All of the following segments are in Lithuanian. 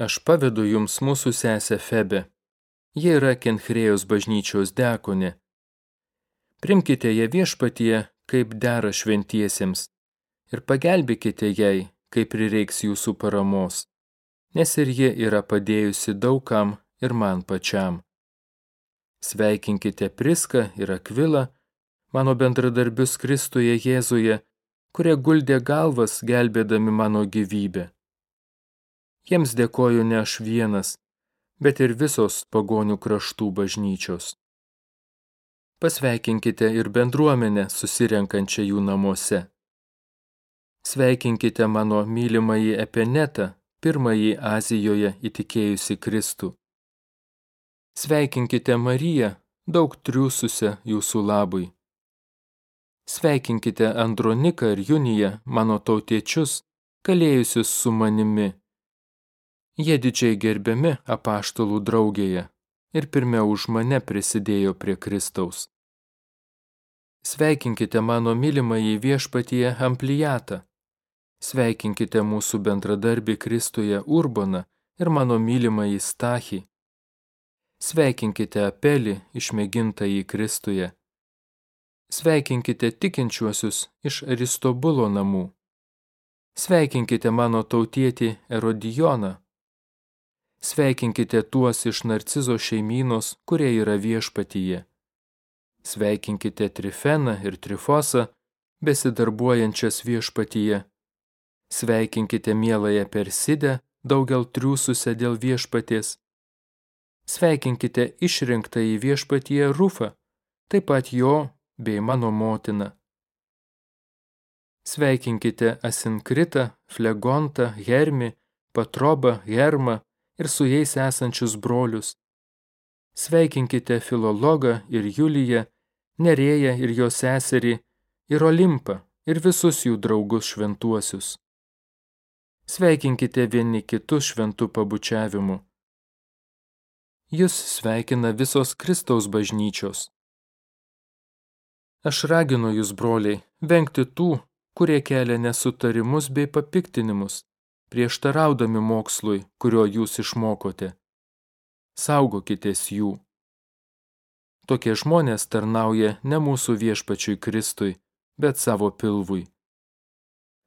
Aš pavedu jums mūsų sesę Febę. Ji yra Kenkrėjos bažnyčios dekonė. Primkite ją viešpatie, kaip dera šventiesiems, ir pagelbėkite jai, kai prireiks jūsų paramos, nes ir ji yra padėjusi daugam ir man pačiam. Sveikinkite Priską ir Akvilą, mano bendradarbius Kristuje Jėzuje, kurie guldė galvas gelbėdami mano gyvybę. Jiems dėkoju ne aš vienas, bet ir visos pagonių kraštų bažnyčios. Pasveikinkite ir bendruomenę susirenkančią jų namuose. Sveikinkite mano mylimąjį Epenetą, pirmąjį Azijoje įtikėjusi Kristų. Sveikinkite Mariją, daug triūsusią jūsų labui. Sveikinkite Androniką ir Juniją, mano tautiečius, kalėjusius su manimi. Jie didžiai gerbiami apaštalų draugėje ir pirmiau už mane prisidėjo prie Kristaus. Sveikinkite mano mylimąjį viešpatyje Amplijatą. Sveikinkite mūsų bendradarbį Kristuje Urboną ir mano mylimąjį Stachį. Sveikinkite Apelį išmėgintąjį Kristuje. Sveikinkite tikinčiuosius iš Aristobulo namų. Sveikinkite mano tautietį Erodijoną. Sveikinkite tuos iš Narcizo šeimynos, kurie yra viešpatyje. Sveikinkite Trifeną ir Trifosą, besidarbuojančias viešpatyje. Sveikinkite mieląją Persidę, daugel triūsusią dėl viešpaties sveikinkite išrinktąjį viešpatyje Rufą, taip pat jo bei mano motiną. Sveikinkite Asinkritą, Flegontą, Hermį, Patrobą, Hermą ir su jais esančius brolius. Sveikinkite Filologą ir Juliją, Nerėją ir jo seserį, ir Olimpą ir visus jų draugus šventuosius. Sveikinkite vieni kitus šventų pabučiavimu. Jūs sveikina visos Kristaus bažnyčios. Aš raginu jūs, broliai, vengti tų, kurie kelia nesutarimus bei papiktinimus, prieštaraudami mokslui, kurio jūs išmokote. Saugokitės jų. Tokie žmonės tarnauja ne mūsų viešpačiui Kristui, bet savo pilvui.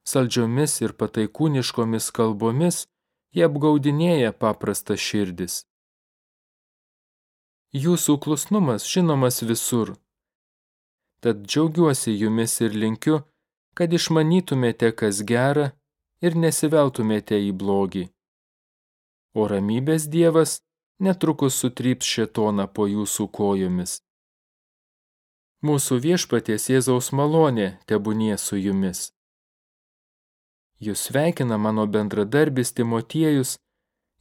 Saldžiomis ir pataikūniškomis kalbomis jie apgaudinėja paprastą širdis. Jūsų klusnumas žinomas visur. Tad džiaugiuosi jumis ir linkiu, kad išmanytumėte, kas gera ir nesiveltumėte į blogį. O ramybės Dievas netrukus sutryps šetoną po jūsų kojomis. Mūsų viešpaties Jėzaus malonė tebūnie su jumis. Jūs sveikina mano bendradarbis Timotiejus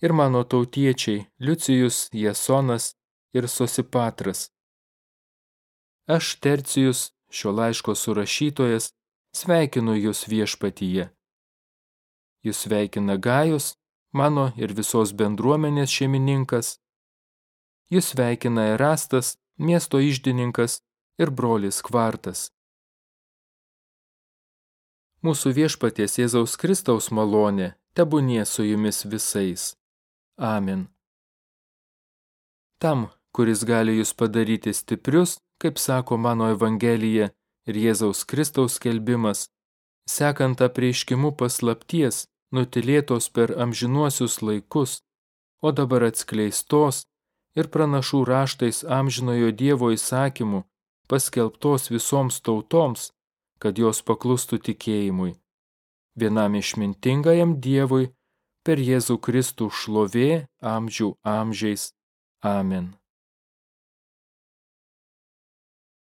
ir mano tautiečiai Liucijus, Jasonas ir Sosipatras. Aš, Tercijus, šio laiško surašytojas, sveikinu jūs viešpatyje. Jūs sveikina Gajus, mano ir visos bendruomenės šeimininkas. Jūs sveikina Erastas, miesto išdininkas ir brolis Kvartas. Mūsų viešpaties Jėzaus Kristaus malonė tebūnie su jumis visais. Amen. Tam, kuris gali jūs padaryti stiprius, kaip sako mano Evangelija ir Jėzaus Kristaus kelbimas, sekant apreiškimu paslapties, nutilėtos per amžinuosius laikus, o dabar atskleistos ir pranašų raštais amžinojo Dievo įsakymu, paskelbtos visoms tautoms, kad jos paklustų tikėjimui. Vienam išmintingajam Dievui per Jėzų Kristų šlovė amžių amžiais. Amen.